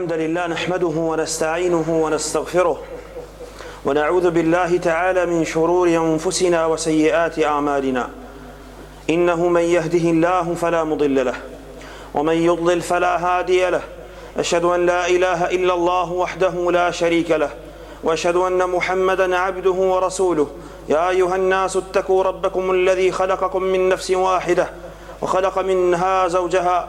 الحمد لله نحمده ونستعينه ونستغفره ونعوذ بالله تعالى من شرور أنفسنا وسيئات أعمالنا إنه من يهده الله فلا مضل له ومن يضلل فلا هادي له أشهد أن لا إله إلا الله وحده لا شريك له وأشهد أن محمدا عبده ورسوله يا أيها الناس اتقوا ربكم الذي خلقكم من نفس واحدة وخلق منها زوجها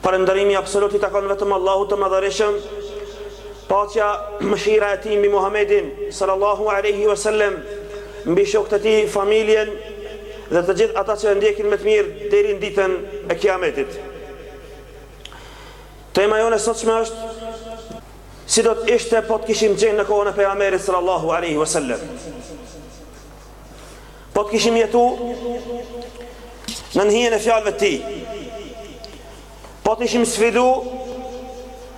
Falënderimi absolut i takon vetëm Allahut të Madhërishëm, paqja mëshira e tij mbi Muhamedin sallallahu alaihi wasallam, mbi shokët e tij, familjen dhe të gjithë ata që e ndjekin me të mirë deri në ditën e Kiametit. Tema jonë e sotshme është si do të ishte po të kishim qenë në kohën e pejgamberit sallallahu alaihi wasallam. Po të kishim jetu Në nëhijen e fjalëve të tij Po të ishim sfidu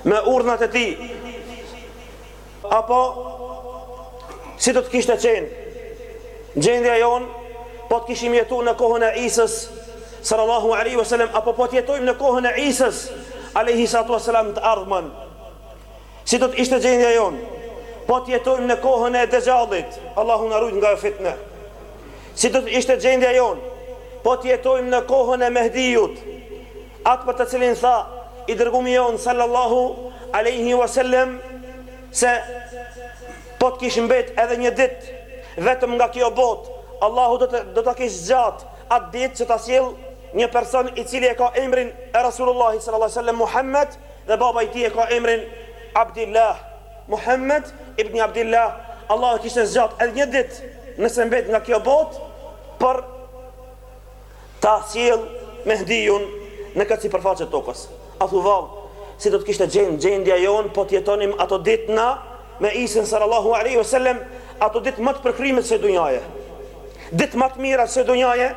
Me urdhnat e tij Apo Si do të kishte qenë Gjendja jonë Po të kishim jetu në kohën e Isës Sallallahu alaihi wasallam apo po të jetojmë në kohën e Isës Alaihi salatu wasallam të ardhmen Si do të ishte gjendja jonë po të jetojmë në kohën e Dexhallit? Allahu na ruajt nga ajo fitne. Si do të ishte gjendja jonë po të jetojmë në kohën e Mehdiut, atë për të cilin tha i dërgumi jonë sallallahu alaihi wasallam se po të kish mbet edhe një ditë vetëm nga kjo botë, Allahu do të do ta kish zgjat atë ditë që ta sjell një person i cili e ka emrin e Rasulullahit sallallahu alaihi wasallam Muhammed Dhe baba i tij e ka emrin Abdillah, Muhammed ibn Abdillah, Allahu e kishte zgjatë edhe një ditë nëse mbet nga kjo botë për ta sjellë Mehdiun në këtë sipërfaqe të tokës. A thu vallë, si do të kishte qenë gjendja jonë po të jetonim ato ditna me Isën sallallahu alejhi ve sellem, ato ditë ma të përkryme të kësaj dunjaje, ditë ma të mira të kësaj dunjaje?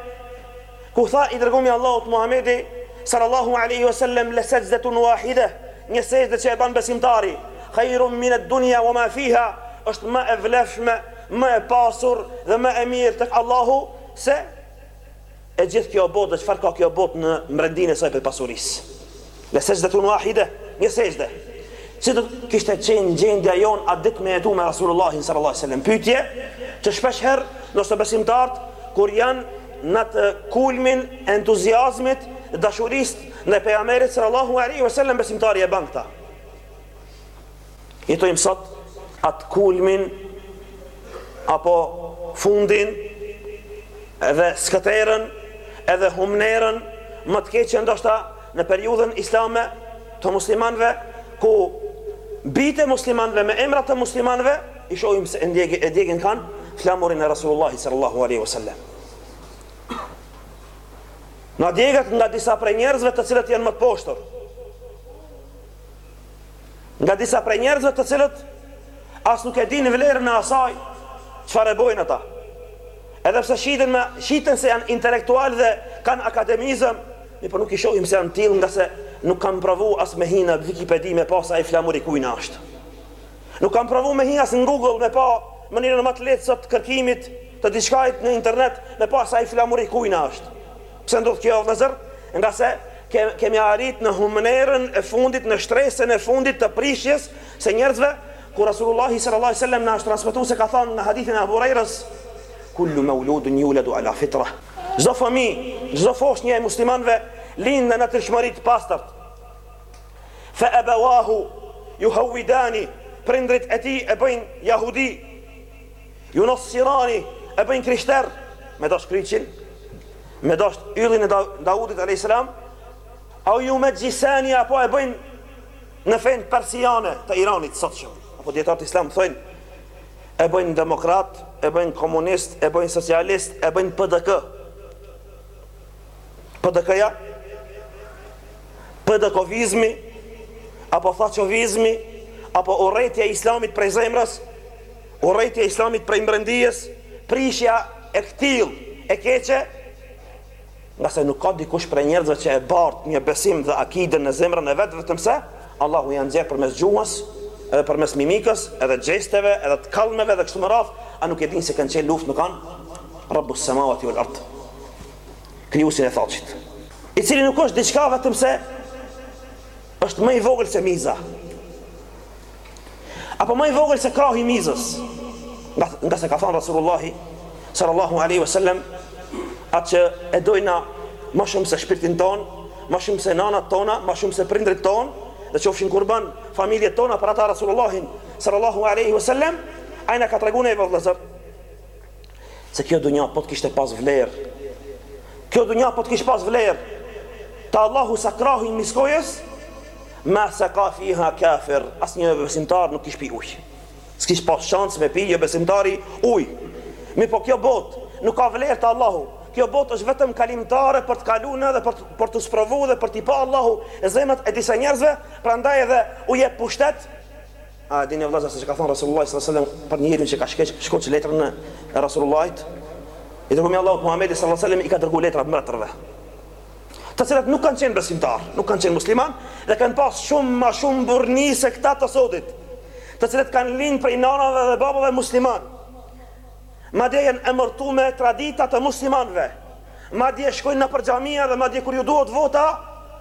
Ku tha i Dërgumi i Allahut Muhamedi, sallallahu alejhi ve sellem, Le sexhdetun wahideh, një sexhde që e ban besimtari, Khairun min ad-dunya wa ma fiha, është më e vlefshme, më e pasur dhe më e mirë tek Allahu se e gjithë kjo botë dhe çfarë ka kjo botë në brendinë e saj prej pasurisë. Le sexhdetun wahide, një sexhde. Si do të kishte qenë gjendja jonë atë ditë me jetu me Rasulullahin sallallahu alejhi ve sellem? Pyetje që shpesh herë ndoshta besimtarët kur janë në atë kulmin e entuziazmit dhe dashurisë ndaj Pejgamberit sallallahu alejhi ve sellem besimtari e ban këtë. jetojmë sot atë kulmin apo fundin edhe skëterrën edhe humnerën më të keqe ndoshta në periudhën islame të muslimanëve ku bijtë e muslimanëve me emra të muslimanëve i shohim se e djegin, e djegin kanë flamurin e Rasulullahit sallallahu alaihi wasallam. Na djegët nga disa prej njerëzve të cilët janë më të poshtër. nga disa prej njerëzve të cilët as nuk e dinë vlerën e asaj çfarë e bojnë ata. Edhe pse shiten, shiten se janë intelektual dhe kanë akademizëm, mirëpo nuk i shohim se janë tillë ngase nuk kanë provu as me hi në Wikipedi me pa se ai flamuri kujna është. Nuk kanë provu me hi as në Google me pa mënyrën më të lehtë sot kërkimit të diçkajt në internet me pa se ai flamuri kujna është. Pse ndodh kjo o vëllezër? Ngase kemi arrit në humnerën e fundit, në shtresën e fundit të prishjes së njerëzve, ku Rasulullahi sallallahu alejhi wasallam na është transmetu se ka thënë në hadithin e Abu Hurajrës, Kullu mawludun yuladu ala fitrah. Çdo fëmijë, çdo foshnje e muslimanëve lind në natyrshmëri të pastërt. Fa abawahu yuhawidani, prindrit e tij e bëjnë jahudi. Ju nassirani e bëjnë krishter me dashtë kryqin, me dashtë yllin e Daudit alejhi selam, au ju mexhisani apo e bëjnë në fenë persiane të Iranit sotshëm, apo dietarët islam thojnë e bëjnë demokrat, e bëjnë komunist, e bëjnë socialist, e bëjnë PDK. PDK-ja, PDK-ovizmi, apo thaçovizmi, apo urrejtja e islamit prej zemrës, Urrejtja e Islamit prej mbrendisë, prishja e këtillë e keqe, ngase nuk ka dikush prej njerëzve që e bart një besim dhe akide në zemrën e vet vetëmse Allahu ia nxjerr përmes gjuhës edhe përmes mimikës edhe gjesteve edhe të kallmeve dhe kështu me radhë, a nuk e dinë se janë në luftë me kan Rabbus samawati wal ard. Krijuesin e Thaçit, i cili nuk është diçka vetëmse është më i vogël se miza. apo më i vogël se krahu i mizës. Ngase ka thënë Rasulullah sallallahu alaihi wasallam atë që e dojna ma shumë se shpirtin tonë, ma shumë se nanat tona, ma shumë se prindrit tonë, dhe qofshin kurban familjet tona për ata Rasulullahin sallallahu alaihi wasallam, ai na ka tregu neve o vëllezër. Se kjo dunja po të kishte pas vlerë Kjo dunja po të kishte pas vlerë te Allahu sa krahi i miskojës Ma seka fiha kafir Asnjë jobesimtar nuk kish pi uj S'kish pas shansë me pi jobesimtari uj Mirëpo kjo botë nuk ka vlerë te Allahu Kjo botë është vetëm kalimtare për të kalu ne dhe për të, për t'u sprovu dhe për t'i pa Allahu zemrat e disa njerëzve Prandaj edhe u jep pushtet A e dini o vëllezër se çka ka thonë Rasulullahi sallallahu alejhi wasallam për njeriun që ka shkeq, shkoq letrën e Rasulullahit? I dërguar i Allahut Muhamedi sallallahu alejhi wasallam i ka dërgu letra mbretërve, të cilët nuk kanë qenë besimtar, nuk kanë qenë musliman dhe kanë pas shumë ma shumë burrni se këta të sodit, të cilët kanë lind prej nanave dhe babave musliman. Madje janë emërtu me tradita të muslimanëve. Madje shkojnë nëpër xhamia dhe madje kur ju duhet vota,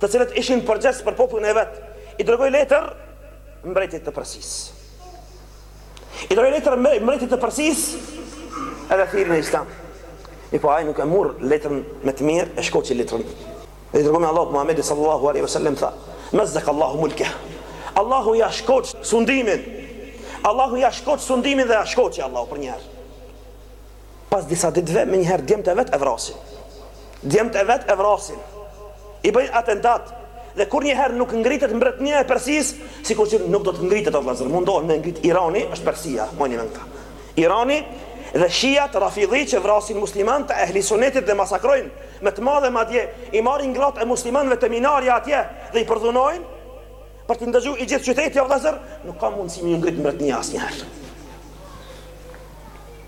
të cilët ishin përgjegjës për popullin e vet, i dërgoi letër mbretit të Persisë. I dërgoi letër mbretit të Persisë edhe e thirr në Islam. Mirëpo ai nuk e murr letrën me të mirë, e shkoçi letrën. Dhe i dërgoi Allahu Muhamedi sallallahu alaihi wasallam tha: "Mazzak Allahu mulkeh." Allahu ja shkoç sundimin. Allahu ja shkoç sundimin dhe ja shkoçi Allahu përnjëherë. Pas disa ditëve, menjëherë djemtë e vet e vrasin. Djemtë e vet e vrasin. I bëjnë atentat dhe kurrnjëherë nuk ngritet mbretnia e Persisë, sikur që nuk do të ngritet o vëllazër, mundohen me u ngrit Irani, është Persia, mojini mend këta. Irani dhe shiat rafidi që vrasin musliman të ehli sunetit dhe masakrojnë me të madhe madje i marrin gratë e muslimanëve te minarja atje dhe i përdhunojnë për t'i ndëgju i gjithë qyteti o vëllazër, nuk ka mundësi me u ngrit mbretnia asnjëherë.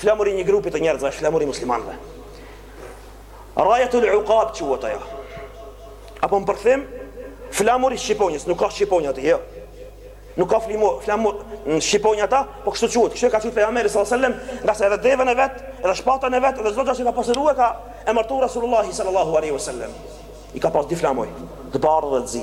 Flamuri i një grupi të njerëzve është flamuri i muslimanëve. Rayatul Uqab quhet ajo. Apo më përkthim, flamuri i shqiponjës, nuk ka shqiponjë aty, jo. Nuk ka flimo, flamur me shqiponjë ata, po kështu quhet. Kështu e ka thënë pejgamberi sallallahu alajhi wasallam, ngase edhe devën e vet, edhe shpatën e vet, edhe çdo gjë që ka pasur ka emërtuar Resulullah sallallahu alajhi wasallam. I ka pas dy flamuj, të bardhë dhe të zi.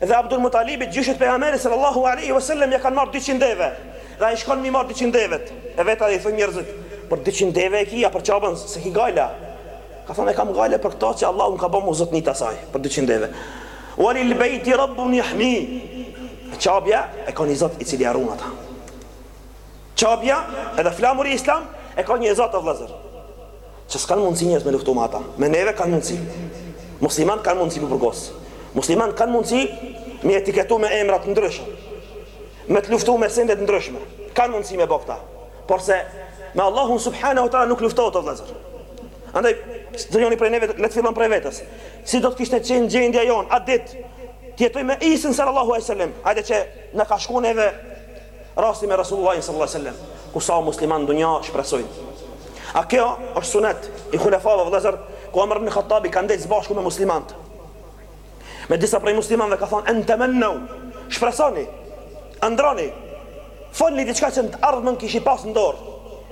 Dhe Abdul Mutalibit, gjyshit të Pejgamberit sallallahu alejhi ve sellem, ja kanë marrë dyqind deve. Dhe ai shkon mi marr dyqind devet e veta. E i thonë njerëzit, "Për dyqind deve e ki, a për Qabën s'e ki gajla?" Ka thënë, "E kam gajle për këto që Allahu më ka bërë mu zotni t'asaj, për dyqind deve." Wa lil beyti rabbun yahmi. E Qabja e ka një Zot i cili e ruan ata. Qabja, edhe flamuri islam e ka një Zot o vëllezër. Që s'kanë mundësi njerëz me luftu me ata. Me neve kanë mundësi. Musliman kanë mundësi me burgos. Musliman kanë mundësi me etiketu me emra t'ndryshëm. Me të luftu me sende t'ndryshme. Kanë mundësi me bo kta. Porse me Allahun subhanehu ve teala nuk luftohet o vllezër. Andaj, çdonjoni prej neve, le të fillon prej vetes. Si do të kishte qenë gjendja jonë, atë ditë, t'jetojmë me Isën sallallahu alejhi ve sellem. A e dhe që na ka shku neve Rasti me Resulullahin sallallahu alejhi ve sellem, ku sa musliman në dunja shpresojnë. A kjo është sunet i hulefave vëllezër, ku Omer ibn Khattabi ka ndejt s'bashku me muslimantë. Me disa prej muslimanëve dhe ka thënë en tamannu, shpresoni, ëndrroni, folni diçka që në të ardhmen kishit pas në dorë.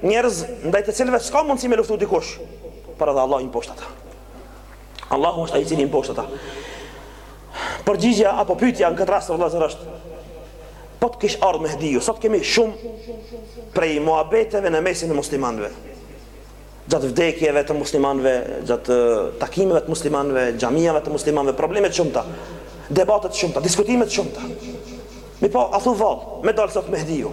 Njerëz ndaj të cilëve s'ka mundësi me luftu dikush, por edhe Allahu i mposht ata. Allahu është ai i cili i mposht ata. Përgjigja apo pyetja në këtë rast o vëllazër është po të kish ardhur Mehdiu, sot kemi shumë prej muhabeteve në mesin e muslimanëve. Gjatë vdekjeve të muslimanëve, gjatë takimeve të muslimanëve, xhamive të muslimanëve, probleme të shumta, debate të shumta, diskutime të shumta. Mirëpo, a thu vallë, me dalë sot Mehdiu.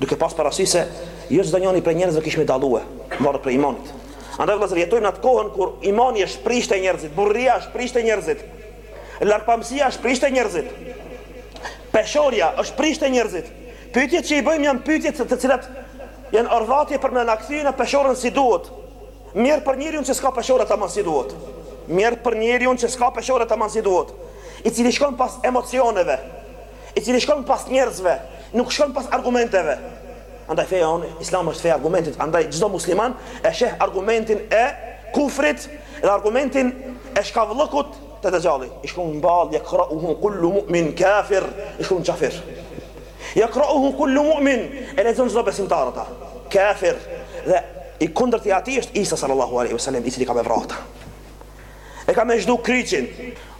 Duke pas parasysh se jo çdo njoni prej njerëzve kish me dallue, varet prej imanit. Andaj vëllazër jetojmë në atë kohën kur imani është prisht te njerëzit, burrëria është prisht te njerëzit, largpamësia është prisht te njerëzit, peshorja është prisht te njerëzit. Pyetjet që i bëjmë janë pyetjet të cilat janë orvatje për me na kthy në peshorën si duhet. Mjerë për njeriun që s'ka peshore tamam si duhet. Mjerë për njeriun që s'ka peshore tamam si duhet. I cili shkon pas emocioneve. i cili shkon pas njerëzve, nuk shkon pas argumenteve. Andaj feja jonë Islami është feja e argumentit, andaj çdo musliman e sheh argumentin e kufrit dhe argumentin e shkavllëkut te dexhalli. I shkrun n'ball yakra'uhu kullu mu'min kafir, i shkrun kafir. Yakra'uhu kullu mu'min, e lexon çdo besimtar ata. Kafir dhe i kundërti i atij është Isa sallallahu alaihi wasallam, i cili ka me vra ata. E ka me zhdu kryqin.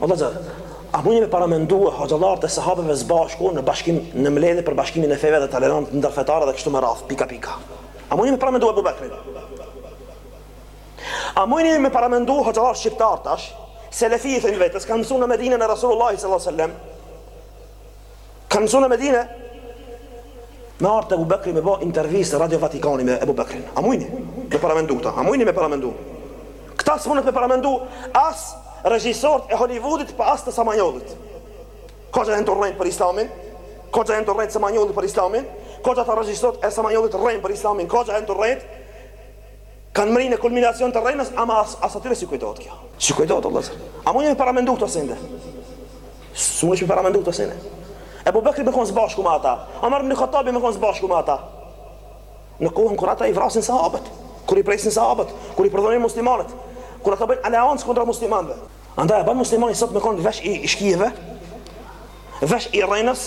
O vllazër, a mujni me paramendue hoxhallarët e sahabeve s'bashku në bashkim në mledhje për bashkimin e feve dhe tolerancë ndërfetare dhe kështu me radhë, pika pika. A mujni me paramendu Ebu Bekrin? A mujni me paramendu hoxhallarët shqiptarë tash? Selefi i thojnë vetes, kanë mësu në Medinën e Rasulullahi sallallahu sallam. Kanë mësu në Medine Me ardhë Ebu Bekri me bo intervistë Radio Vatikani me Ebu Bekrin A mujni me paramendu këta A mujni me paramendu Këta s'mundet me paramendu As regjisort e Hollywoodit po as të Samanyollit Koxha jan tu rrejt për islamin Koxha jan tu rrejt Samanyollit për islamin Koxha ata regjisort e Samanyollit rrejnë për islamin Koxha jan tu rrejt Kanë mri në kulminacion të rrenës, ama as, as atyre s'i kujtohet kjo. S'i kujtohet o vëllezër? A mujni me paramendu këto sende? S'mundet me paramendu këto sende? Ebu Bekri me konë s'bashku me ata, Omer ibn Khattabi me konë s'bashku me ata. Në kohën kur ata i vrasin sahabët, kur i presin sahabët, kur i përdhonin muslimanët, kur ata bëjnë aleancë kundra muslimanëve. Andaj a ban muslimani sot me kon vesh i shkijeve, vesh i rrenës,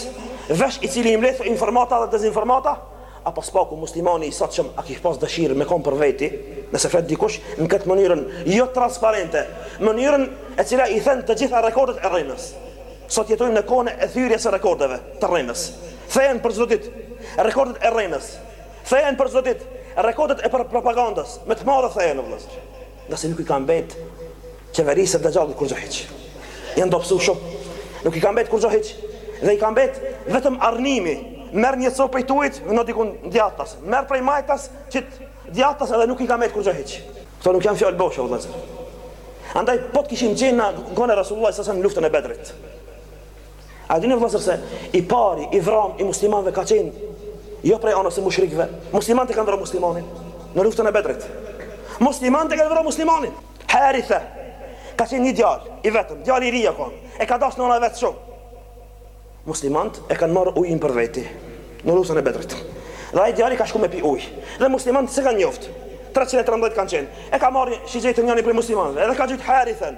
vesh i cili i mbledh informata dhe dezinformata, apo së paku muslimani i sotshëm a kish pas dëshirë me kon për veti, nëse flet dikush në këtë mënyrën jo transparente, mënyrën e cila i then të gjitha rekordet e rrenës. Sot jetojmë në kohën e thyrjes së rekordeve të rrenës. Thehen për çdo ditë rekordet e rrenës. Thehen për çdo ditë rekordet e propagandës, me të madhe thehen o vëllezër. Ngase nuk i ka mbet qeverisë së Dexhallit kurgjo hiç. Janë dobësu shumë. Nuk i ka mbet kurgjo hiç. Dhe i ka mbet vetëm arnimi. Merr një copë prej ktujt, vno dikun djathtas. Merr prej majtas, qit djathtas edhe nuk i ka mbet kurgjo hiç. Këto nuk janë fjalë bosh, o vëllazër. Andaj po të kishim qenë në kohën e Rasulullah sallallahu alaihi wasallam luftën e Bedrit. A dini vëllazër se i pari i vramë i muslimanëve ka qenë jo prej anës së mushrikëve. Muslimanët e kanë vrarë muslimanin në luftën e Bedrit. Muslimanët e kanë vrarë muslimanin. Haritha ka qenë një djalë i vetëm, djalë i ri ka qenë. E ka dashur nëna e vet shumë. Muslimanët e kanë marrë ujin për veti në luftën e Bedrit. Dhe ai djali ka shkuar me pi ujë. Dhe muslimanët s'e kanë njoftë. 313 kanë qenë. E ka marrë shigjetën njëri prej muslimanëve, edhe e ka gjujt Harithën.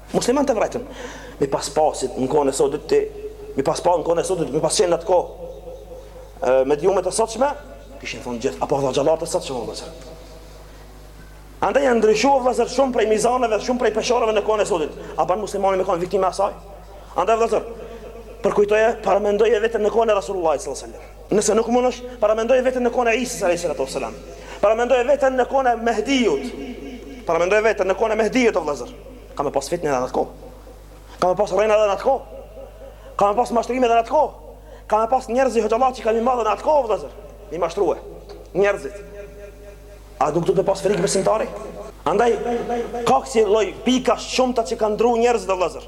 Muslimanët e vrajtën, me pas pas në kohën e sotit ti, me pas pas në kohën e sotit ti, me pas qenë në atë kohë, mediumet e sotshme, kishin thonë gjithë, apo dexhallët e sotshëm, o vëllezër. Andaj janë ndryshu, o vëllezër, shumë prej mizaneve, shumë prej peshoreve në kohën e sotit. A banë muslimani me konë viktime asaj? Andaj, vëllezër, përkujtoje, paramendoje vetën në kohën e Rasulullahit s.a.s. Nëse nuk mundesh, paramendoje vetën në kohën e Isës a.s. Paramendoje vetën në kohën e Mehdiut. Paramendoje vetën në kohën e Mehdiut, o vëllezër. Ka me pas fitne edhe në atë kohë. Ka me pas rrena edhe në atë kohë. Ka me pas mashtrime edhe në atë kohë. Ka me pas njerëz, hoxhallarë që kanë me ardhë në atë kohë vëllazër. Me i mashtrue njerëzit. A nuk do me pas frikë besimtari? Andaj ka kësi lloj pika të shumta që kanë ndru njerëzit vëllazër.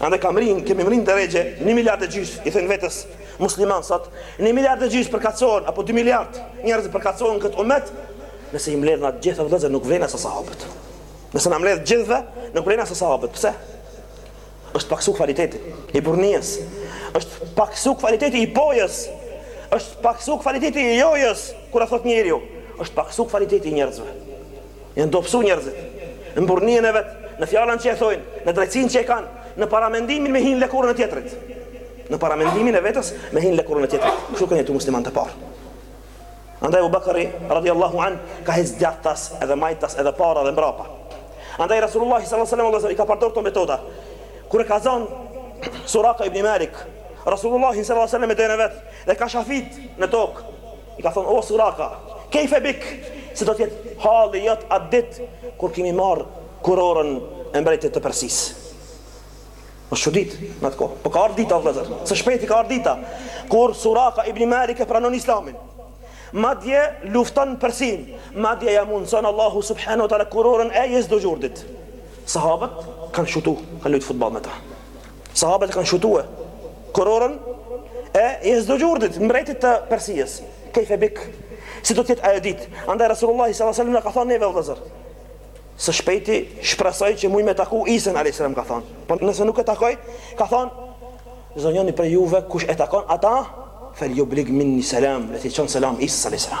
Andaj kemi mrri, kemi mrri në derexhe, një miliard e gjys, i thonë vetes musliman sot, një miliard e gjys i përkasin, apo dy miliard njerëz i përkasin këtij umeti, nëse i mledh të gjithë vëllezër nuk vlejna sa sahabët. Nëse na mledh gjithve nuk vlejna sa sahabët. Pse? është paksu kvaliteti i burnies, është paksu kvaliteti i pojës, është paksu kvaliteti i jojës, kur e thotë njeri jo, është paksu kvaliteti i njerëzve. Janë dobësu njerëzit Në burrninë e vet Në fjalën që e thojnë Në drejtësinë që e kanë Në paramendimin me hi në lëkurën e tjetrit Në paramendimin e vetes Me hi në lëkurën e tjetrit Kështu kanë jetu muslimanët e parë Andaj Ebu Bekri Radiallahu anhu Ka hec djathtas Edhe majtas Edhe para dhe mbrapa Andaj Rasulullah sallallahu alaihi wasallam i ka përdor këto metoda. Kur e ka zon Suraka ibn Malik, Rasulullah sallallahu alaihi wasallam me deven e vet edhe ka shafit në tokë. I ka thënë, O Suraka, kejfe bik, si do të jetë halli jot atë ditë kur ke me marrë kurorën e mbretit të Persisë? Është çuditë në atë kohë. Po ka ardh dita, o vëllezër, së shpejti ka ardh dita kur Suraka ibn Malik e pranon Islamin. Madje lufton Persinë, madje ia mundëson Allahu subhanahu wa taala kurorën e Jezdegjirdit. Sahabët kanë shutu, kanë lujt futboll me ta. Sahabët e kanë shutu kurorën e Jezdegjirdit, mbretit të Persijës. Kejfe bik, si do t'jetë ajo ditë. Andaj Rasulullah s.a.s. na ka thonë neve vëllezër. Së shpejti shpresoj që muj me taku Isën a.s. ka thonë. Po nëse nuk e takoj, ka thonë, ndonjoni prej juve kush e takon ata, fel jublig minni selam, le t'i çon selam Isës a.s.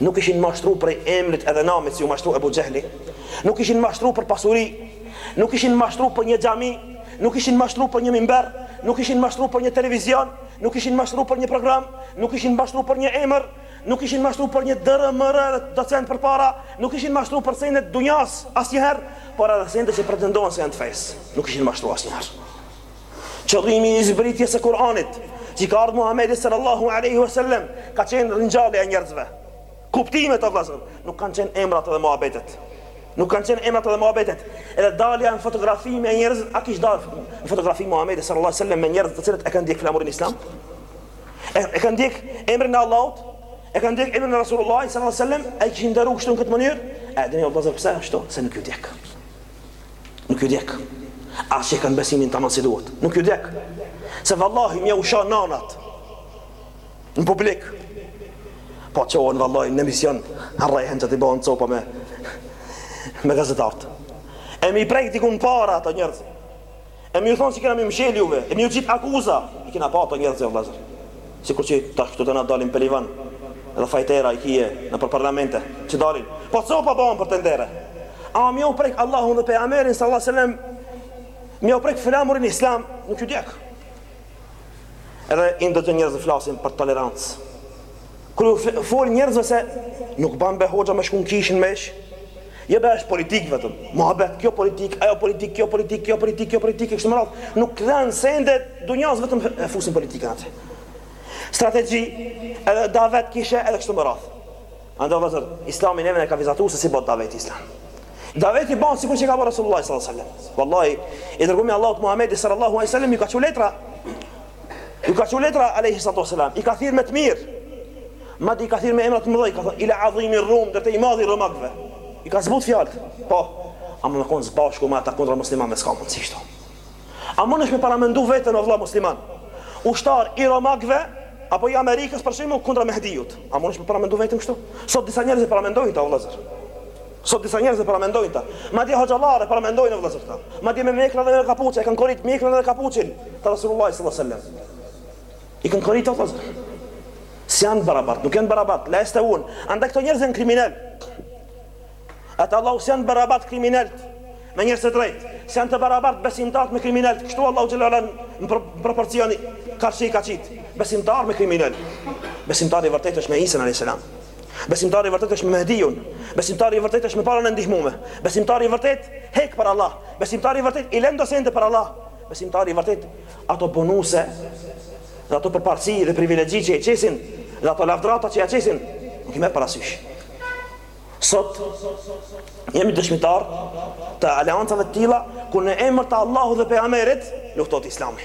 Nuk ishin mashtru prej emrit edhe namit si u mashtru Ebu Xhehli Nuk ishin mashtru për pasuri Nuk ishin mashtru për një xhami Nuk ishin mashtru për një mimber Nuk ishin mashtru për një televizion Nuk ishin mashtru për një program Nuk ishin mashtru për një emër Nuk ishin mashtru për një dërë mërë docent përpara Nuk ishin mashtru për sende t'dunjas asnjëherë Por edhe sendet që pretendohen se janë të fesë Nuk ishin mashtru asnjëherë Qëllimi i zbritjes së Kur'anit, që i ka ardh Muhamedit sallallahu alaihi wasallam, ka qenë ringjallja e njerëzve. Kuptimet o vëllazër, nuk kanë qenë emrat edhe muhabetet. Nuk kanë qenë emrat edhe muhabetet. Edhe dalja në fotografi me njerëz, a kish dalë në fotografi Muhamedi sallallahu alaihi wasallam me njerëz të cilët e kanë ndjek flamurin islam? E, e kanë ndjek emrin e Allahut? E kanë ndjek emrin e Rasulullah sallallahu alaihi wasallam? A i kishin nderu kështu në këtë mënyrë? A dini o vëllazër pse ashtu? Se nuk ju djeg. Nuk ju djeg. As që e kanë besimin tamam si duhet. Nuk ju djeg. Se vallahi me jau sha nanat. Në publik. Po çohen vallahi në emision, rrehen që ty bahen copa me me gazetarët. E m'i prek dikun për ata njerëz. E me ju thonë si kena m'i mshelë juve, e me ju ngjit akuza, i kena pa ato njerëzit o vëllezër. Sikur që tash këtu të na dalin pelivan edhe fajtera i kije nëpër parlamente që dalin, po copa bahen për tendere. A me jau prek Allahun dhe Pejgamberin sallallahu alejhi ve sellem, me jau prek flamurin islam, nuk ju djeg. Edhe i ndëgjon njerëzit flasin për tolerancë. Kur ju fol njerëzve se nuk ban be hoxha me shku në kishë në meshë, jo be është politikë vetëm, muhabet, kjo politikë, ajo politikë, kjo politikë, kjo politikë, kjo politikë, kështu me radhë, nuk këdhen sende t'dunjas vetëm e fusin politikën atë. Strategji, edhe davet kishe, edhe kështu me radhë. Andaj vllazër, islami neve na ka vizatu se si bohet davet islam. Daveti bahet sikur që ka bërë Rasulullah sallallahu alaihi wasallam. Wallahi, i Dërguari i Allahut Muhamedi sallallahu alaihi wasallam i ka çu letra Ju ka çu letra Alejhi Salatu Selam I ka thirrë me të mirë Madje i ka thirrë me emra të mëdhej Ka thënë ila adhimi rrumë Deri te i madhi i romakve I ka zbut fjalët Po Ama me konë s'bashku me ata kundra muslimanve s'ka mundësi kështu A munesh me paramendu vetën o vla musliman Ushtar i romakve Apo i Amerikës për shembull kundra Mehdiut A munesh me paramendu vetën kështu Sot disa njerëz e paramendojnë këtë o vllazër Sot disa njerëz e paramendojnë këtë. Madje hoxhallarë e paramendojnë o vëllezër këtë. Madje me mjekra dhe me kapuçe e kanë korit mjekrën dhe kapuçin të Rasulullah sallallahu alaihi wasallam. I kanë korit o vëllezër. S'janë barabart, nuk janë barabart, la jestevun. Andaj këto njerëz janë kriminal. A tha Allahu s'janë barabart kriminal me njerëz të drejtë. S'janë të barabart besimtarët me kriminal. Kështu Allahu xhelle ue ala në proporcioni karshi ka qit. Besimtar me kriminal. Besimtari i vërtetë është me Isa alayhis salam. Besimtari i vërtet është me Mehdiun. Besimtari i vërtet është me palën e ndihmume. Besimtari i vërtet hek për Allah. Besimtari i vërtet i len do sente për Allah. Besimtari i vërtet ato bonuse dhe ato përparësi dhe privilegji që e qesin dhe ato lavdërata që ia qesin nuk i merr parasysh. Sot jemi dëshmitar të aleancave të tilla ku në emër të Allahut dhe pejgamberit luftohet Islami.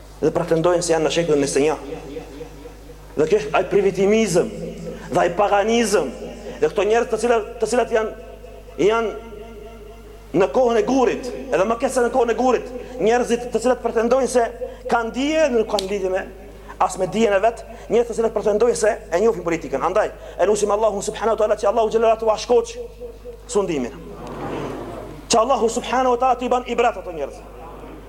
Dhe pretendojnë se janë në shekullin njëzet e një. Dhe kjo është ai primitivizëm dhe ai paganizëm dhe këto njerëz të cilat të cilat janë janë në kohën e gurit, edhe më keq se në kohën e gurit, njerëzit të cilat pretendojnë se kanë dije dhe nuk kanë lidhje me as me dijen e vet, njerëz të cilat pretendojnë se e njohin politikën. Andaj, e lusim Allahun subhanahu wa taala që Allahu xhelalu t'ua shkoq sundimin. Që Allahu subhanahu wa taala t'i ban ibrat ato njerëz.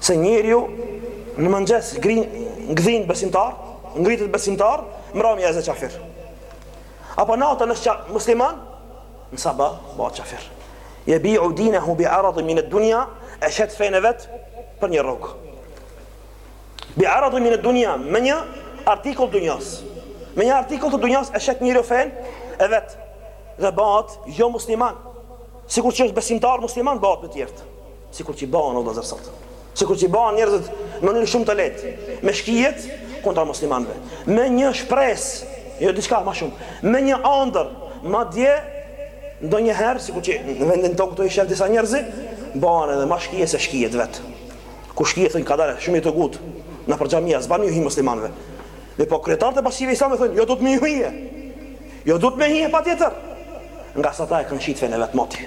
Se njeriu në mëngjes grin gdhin besimtar, ngritet besimtar, mbrëmje është kafir. Apo natën është musliman, në sabah bëhet kafir. Jebiu dinehu bi aradhi minet dunja E shet fenë e vet për një rrogë Bi aradhi minet dunja Me një artikull të dunjas Me një artikull të dunjas E shet njeriu fenë e vet Dhe bëhet jo musliman Sikur që është besimtar musliman bëhet me tjerët Sikur që bëhen o vëllezër sot. Sikur që bëhen njerëzit në mënyrë shumë të lehtë, me shkijet kundra muslimanëve, me një shpresë, jo diçka më shumë, me një ëndërr, madje ndonjëherë sikur që në vendin tonë këtu i shef disa njerëz, bëhen edhe më shkije se shkijet vet. Ku shkijet thonë kadalë shumë i dogët, nëpër xhamia s'ban me ju hi muslimanëve. Dhe pa kryetarët e bashkësive islame thonë, jo do të hije. Jo do të hije patjetër. Ngase ata e kanë shit fenë e vet moti.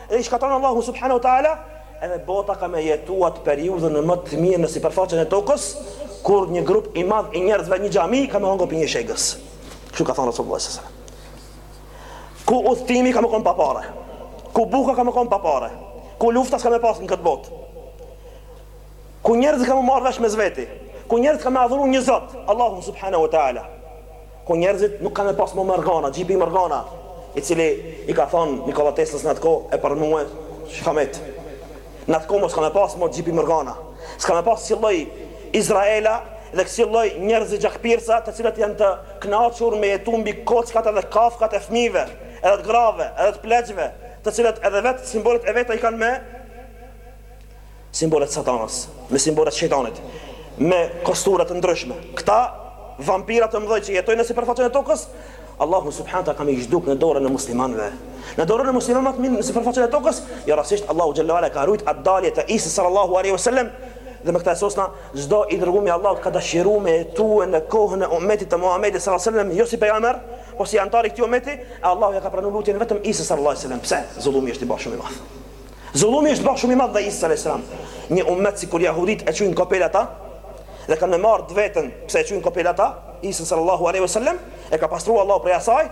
Dhe i shkatërron Allahu subhanahu wa ta'ala edhe bota ka me jetu atë periudhën më të mirë në sipërfaqen e tokës kur një grup i madh i njerëzve një xhami ka me hongër prej një shegës kështu ka thonë Rasulullah sallallahu alaihi wasallam ku udhëtimi ka me kon pa pare ku buka ka me kon pa pare ku lufta s'ka me pas në këtë botë ku njerëzit ka m'u marrë vesh mes veti ku njerëzit ka me adhuru një zot Allahu subhanahu wa ta'ala ku njerëzit nuk ka me pas mo Morgana, JP Morgana, i cili i ka thonë Nikolla Teslës në atë kohë, e për mua, çka met. Në atë kohë mos ka me pas mo JP Morgana. S'ka me pas kësi lloj Izraela dhe kësi lloj njerëzve gjakpirësa të cilët janë të kënaqur me jetu mbi kockat edhe kafkat e fëmijëve, edhe të grave, edhe të pleqve, të cilët edhe vetë simbolet e veta i kanë me Simbole të Satanës, me simbole të Shejtanit, me kostuma të ndryshme. Këta vampira të mëdhenj që jetojnë në sipërfaqen e tokës, Allahu subhanahu teala ka me i zhduk në dorën e muslimanëve. Në dorën e muslimanëve më të mirë në sipërfaqen e tokës, jo rastësisht Allahu xhel-le ue ala e ka rujt atë dalje të Isës sallallahu alejhi ve sellem dhe me këtë e sosna çdo i dërguar i Allahut ka dëshiruar me jetue në kohën e ummetit të Muhamedit sallallahu alejhi ve sellem, jo si pejgamber, por si anëtar i këtij ummeti, e Allahu ia ka pranuar lutjen vetëm Isës sallallahu alejhi ve sellem. Pse? Zullumi është ba shumë i madh. Zullumi është ba shumë i madh ndaj Isës alejhi selam, një ummet sikur jahuditë e quajnë kopel ata dhe kanë me marrë të veten pse e quajnë kopel ata Isën sallallahu alejhi wasallam e ka pastrua Allahu prej asaj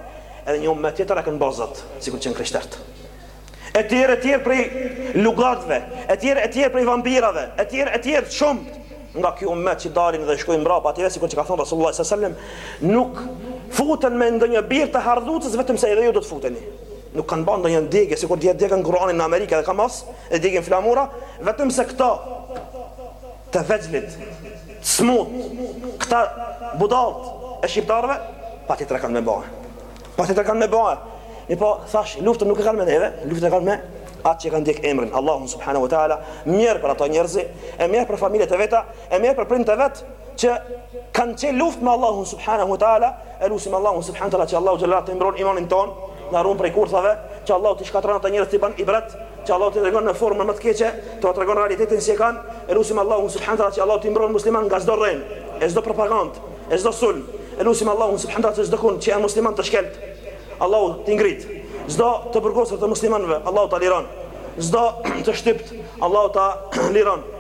edhe një ummet tjetër e kanë ba zot sikur që janë krishterët etj etj prej lugatëve etj etj prej vampirave etj etj shumë nga ky ummet që dalin dhe shkojnë mbrapa atyre sikur që ka thënë Rasulullah sallallahu alejhi wasallam nuk futen në ndonjë birë të hardhucës vetëm se edhe ju do të futeni nuk kanë bërë ndonjë djegje, sikur dje djegën Kur'anin në Amerikë dhe ka mas, e djegën flamura, vetëm se këto të vegjlit, t'smutë, këta budalt e shqiptarëve, patjetër e kanë me ba. Patjetër e kanë me ba. E mirëpo, thash, luftën nuk e kanë me neve, luftën e kanë me atë që kanë djeg emrin, Allahun subhanahu wa ta'ala, mjerë për ato njerëzi, e mjerë për familjet e veta, e mjerë për prindt e vet, që kanë çel luftë me Allahun subhanahu wa taala, e lusim Allahun subhanahu wa taala që Allahu xhel-le ue ala ta mbron imanin ton, na ruan prej kurthave, që Allahu t'i shkatërron ata njerëz t'i ban ibret, që Allahu t'ua tregon në formën më të keqe, t'ua tregon realitetin si e kanë, e lusim Allahun subhanahu wa taala që Allahu t'i mbron muslimanët nga çdo rrenë, e çdo propagandë, e çdo sulm, e lusim Allahun subhanahu wa taala që çdo kund që janë musliman të shkelt, Allahu t'i ngrit. Çdo të burgosur të muslimanëve, Allahu ta liron. Çdo të shtypt, Allahu ta liron.